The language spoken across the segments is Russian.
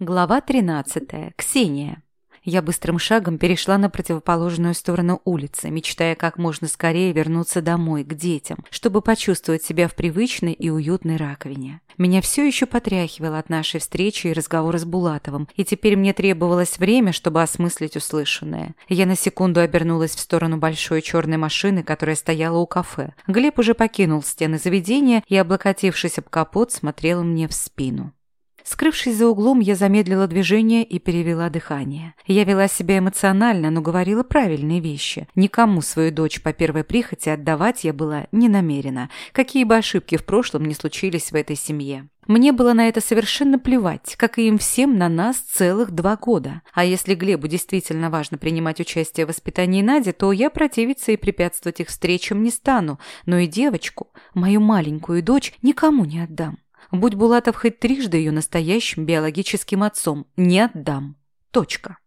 Глава 13. Ксения. Я быстрым шагом перешла на противоположную сторону улицы, мечтая как можно скорее вернуться домой, к детям, чтобы почувствовать себя в привычной и уютной раковине. Меня все еще потряхивало от нашей встречи и разговора с Булатовым, и теперь мне требовалось время, чтобы осмыслить услышанное. Я на секунду обернулась в сторону большой черной машины, которая стояла у кафе. Глеб уже покинул стены заведения и, облокотившись об капот, смотрел мне в спину. Скрывшись за углом, я замедлила движение и перевела дыхание. Я вела себя эмоционально, но говорила правильные вещи. Никому свою дочь по первой прихоти отдавать я была не намерена, какие бы ошибки в прошлом не случились в этой семье. Мне было на это совершенно плевать, как и им всем на нас целых два года. А если Глебу действительно важно принимать участие в воспитании Нади, то я противиться и препятствовать их встречам не стану, но и девочку, мою маленькую дочь, никому не отдам. Будь Булатов хоть трижды ее настоящим биологическим отцом, не отдам. Точка.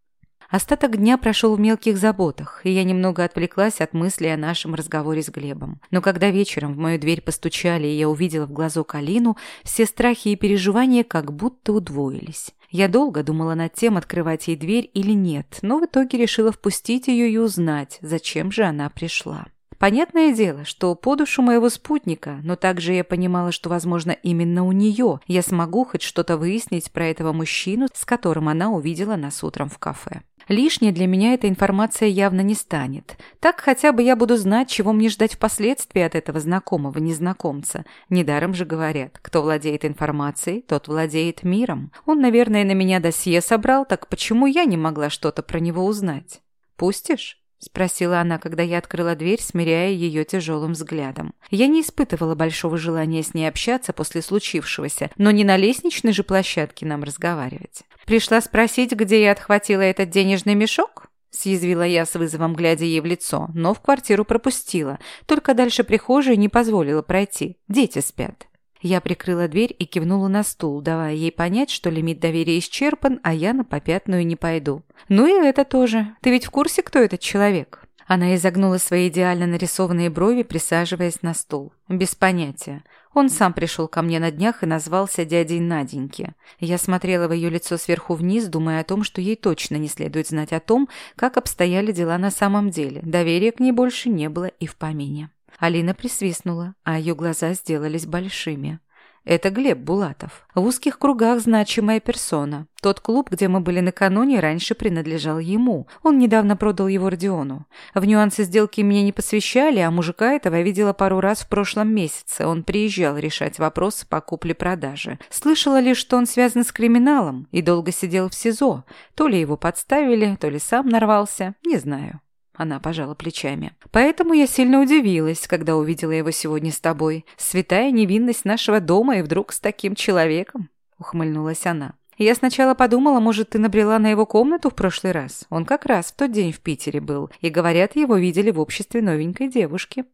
Остаток дня прошел в мелких заботах, и я немного отвлеклась от мыслей о нашем разговоре с Глебом. Но когда вечером в мою дверь постучали, и я увидела в глазу Калину, все страхи и переживания как будто удвоились. Я долго думала над тем, открывать ей дверь или нет, но в итоге решила впустить ее и узнать, зачем же она пришла. Понятное дело, что по душу моего спутника, но также я понимала, что, возможно, именно у нее я смогу хоть что-то выяснить про этого мужчину, с которым она увидела нас утром в кафе. Лишней для меня эта информация явно не станет. Так хотя бы я буду знать, чего мне ждать впоследствии от этого знакомого незнакомца. Недаром же говорят, кто владеет информацией, тот владеет миром. Он, наверное, на меня досье собрал, так почему я не могла что-то про него узнать? Пустишь? — спросила она, когда я открыла дверь, смиряя ее тяжелым взглядом. Я не испытывала большого желания с ней общаться после случившегося, но не на лестничной же площадке нам разговаривать. «Пришла спросить, где я отхватила этот денежный мешок?» Съязвила я с вызовом, глядя ей в лицо, но в квартиру пропустила. Только дальше прихожей не позволила пройти. Дети спят. Я прикрыла дверь и кивнула на стул, давая ей понять, что лимит доверия исчерпан, а я на попятную не пойду. «Ну и это тоже. Ты ведь в курсе, кто этот человек?» Она изогнула свои идеально нарисованные брови, присаживаясь на стул. «Без понятия. Он сам пришел ко мне на днях и назвался дядей Наденьки. Я смотрела в ее лицо сверху вниз, думая о том, что ей точно не следует знать о том, как обстояли дела на самом деле. Доверия к ней больше не было и в помине. Алина присвистнула, а ее глаза сделались большими. Это Глеб Булатов. В узких кругах значимая персона. Тот клуб, где мы были накануне, раньше принадлежал ему. Он недавно продал его Родиону. В нюансы сделки меня не посвящали, а мужика этого я видела пару раз в прошлом месяце. Он приезжал решать вопросы по купле-продаже. Слышала лишь, что он связан с криминалом и долго сидел в СИЗО. То ли его подставили, то ли сам нарвался, не знаю. Она пожала плечами. «Поэтому я сильно удивилась, когда увидела его сегодня с тобой. Святая невинность нашего дома и вдруг с таким человеком», — ухмыльнулась она. «Я сначала подумала, может, ты набрела на его комнату в прошлый раз. Он как раз в тот день в Питере был, и, говорят, его видели в обществе новенькой девушки».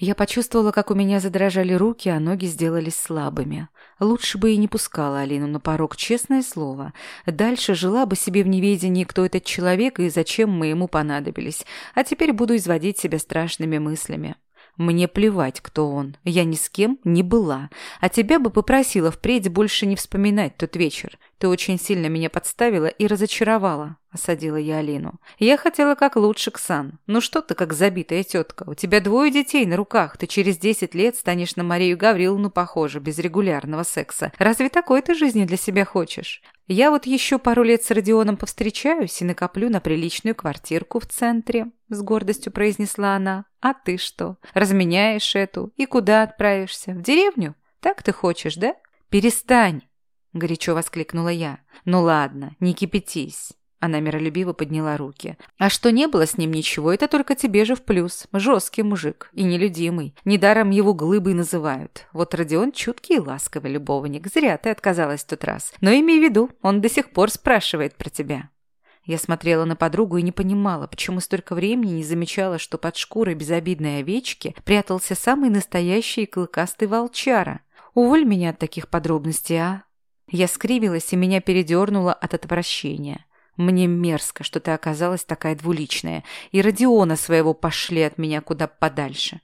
Я почувствовала, как у меня задрожали руки, а ноги сделались слабыми. Лучше бы и не пускала Алину на порог, честное слово. Дальше жила бы себе в неведении, кто этот человек и зачем мы ему понадобились. А теперь буду изводить себя страшными мыслями. Мне плевать, кто он. Я ни с кем не была. А тебя бы попросила впредь больше не вспоминать тот вечер. Ты очень сильно меня подставила и разочаровала, осадила я Алину. Я хотела как лучше, Ксан. Ну что ты как забитая тетка? У тебя двое детей на руках. Ты через десять лет станешь на Марию Гавриловну похожа, без регулярного секса. Разве такой ты жизни для себя хочешь? Я вот еще пару лет с Родионом повстречаюсь и накоплю на приличную квартирку в центре, с гордостью произнесла она. А ты что? Разменяешь эту и куда отправишься? В деревню? Так ты хочешь, да? Перестань, горячо воскликнула я. Ну ладно, не кипятись. Она миролюбиво подняла руки. «А что не было с ним ничего, это только тебе же в плюс. Жесткий мужик и нелюдимый. Недаром его глыбой называют. Вот Родион чуткий и ласковый любовник. Зря ты отказалась в тот раз. Но имей в виду, он до сих пор спрашивает про тебя». Я смотрела на подругу и не понимала, почему столько времени не замечала, что под шкурой безобидной овечки прятался самый настоящий клыкастый волчара. Уволь меня от таких подробностей, а? Я скривилась, и меня передернуло от отвращения. Мне мерзко, что ты оказалась такая двуличная, и Родиона своего пошли от меня куда подальше.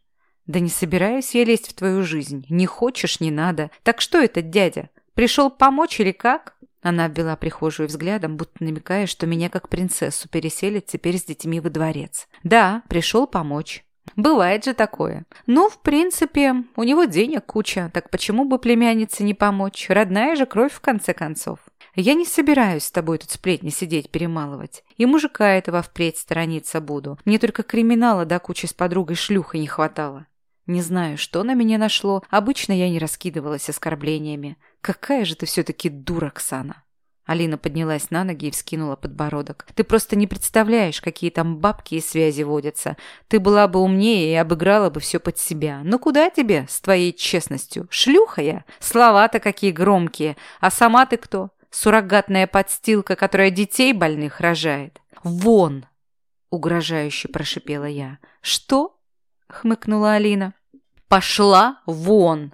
Да не собираюсь я лезть в твою жизнь. Не хочешь, не надо. Так что этот дядя? Пришел помочь или как? Она обвела прихожую взглядом, будто намекая, что меня как принцессу переселят теперь с детьми во дворец. «Да, пришел помочь». Бывает же такое. Ну, в принципе, у него денег куча, так почему бы племяннице не помочь? Родная же кровь, в конце концов. Я не собираюсь с тобой тут сплетни сидеть перемалывать. И мужика этого впредь сторониться буду. Мне только криминала до кучи с подругой шлюхой не хватало. Не знаю, что на меня нашло. Обычно я не раскидывалась оскорблениями. Какая же ты все-таки дура, Ксана. Алина поднялась на ноги и вскинула подбородок. «Ты просто не представляешь, какие там бабки и связи водятся. Ты была бы умнее и обыграла бы все под себя. Ну куда тебе с твоей честностью? Шлюха я? Слова-то какие громкие. А сама ты кто? Суррогатная подстилка, которая детей больных рожает. Вон!» Угрожающе прошипела я. «Что?» хмыкнула Алина. «Пошла вон!»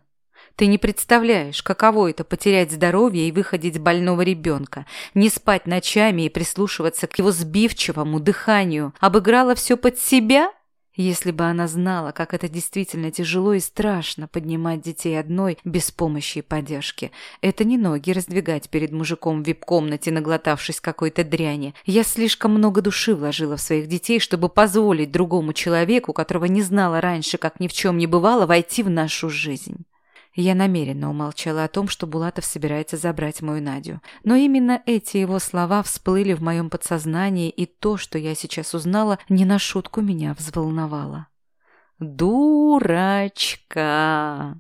Ты не представляешь, каково это потерять здоровье и выходить больного ребенка, не спать ночами и прислушиваться к его сбивчивому дыханию. Обыграла все под себя? Если бы она знала, как это действительно тяжело и страшно поднимать детей одной без помощи и поддержки. Это не ноги раздвигать перед мужиком в вип-комнате, наглотавшись какой-то дряни. Я слишком много души вложила в своих детей, чтобы позволить другому человеку, которого не знала раньше, как ни в чем не бывало, войти в нашу жизнь. Я намеренно умолчала о том, что Булатов собирается забрать мою Надю. Но именно эти его слова всплыли в моем подсознании, и то, что я сейчас узнала, не на шутку меня взволновало. «Дурачка!»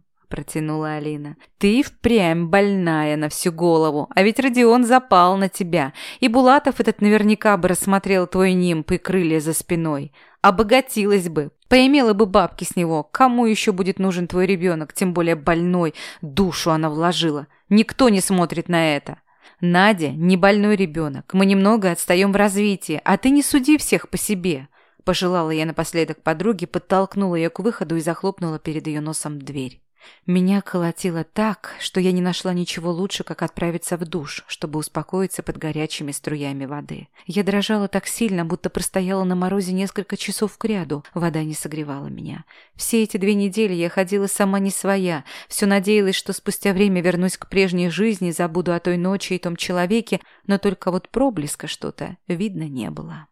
– протянула Алина. «Ты впрямь больная на всю голову, а ведь Родион запал на тебя, и Булатов этот наверняка бы рассмотрел твой нимб и крылья за спиной. Обогатилась бы, Поимела бы бабки с него. Кому еще будет нужен твой ребенок, тем более больной? Душу она вложила. Никто не смотрит на это. Надя не больной ребенок. Мы немного отстаем в развитии, а ты не суди всех по себе. Пожелала я напоследок подруге, подтолкнула ее к выходу и захлопнула перед ее носом дверь. Меня колотило так, что я не нашла ничего лучше, как отправиться в душ, чтобы успокоиться под горячими струями воды. Я дрожала так сильно, будто простояла на морозе несколько часов кряду. Вода не согревала меня. Все эти две недели я ходила сама не своя, все надеялась, что спустя время вернусь к прежней жизни, забуду о той ночи и том человеке, но только вот проблеска что-то видно не было.